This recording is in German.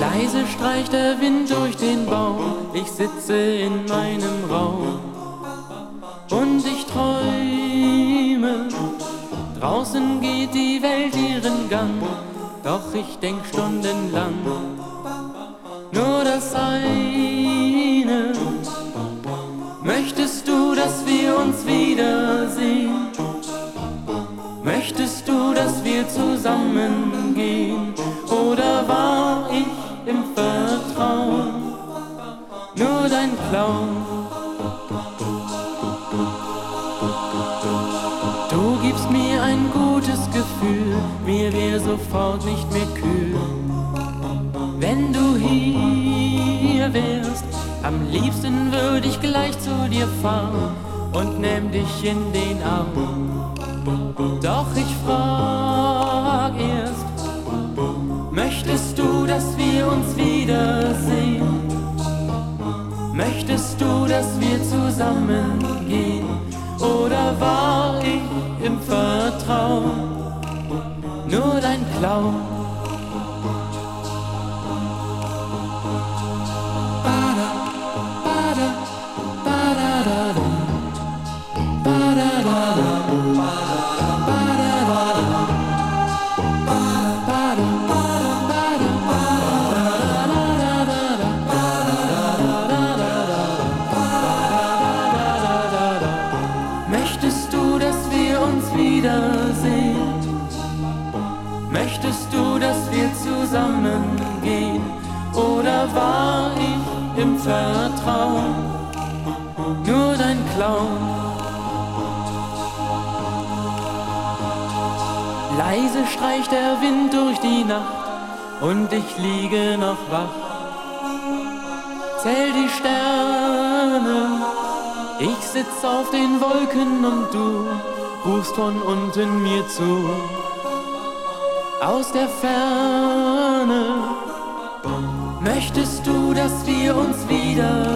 Leise streicht der Wind durch den Baum, ich sitze in meinem Raum geht die Welt ihren Gang, doch ich denk stundenlang nur das eine. Möchtest du, dass wir uns wiedersehen? Möchtest du, dass wir zusammengehen? Oder war ich im Vertrauen nur dein Clown? Du gibst mir ein gutes Gefühl, mir wär sofort nicht mehr kühl. Wenn du hier wärst, am liebsten würde ich gleich zu dir fahren und nimm dich in den Arm. Doch ich frag erst, möchtest du, dass wir uns wiedersehen? Möchtest du, dass wir zusammengehen? Oder nur dein Clown? Möchtest du, dass wir uns wiedersehen? Dass wir zusammengehen? Oder war ich im Vertrauen nur dein Clown? Leise streicht der Wind durch die Nacht und ich liege noch wach. Zähl die Sterne, ich sitz auf den Wolken und du rufst von unten mir zu. Aus der Ferne möchtest du, dass wir uns wiedersehen?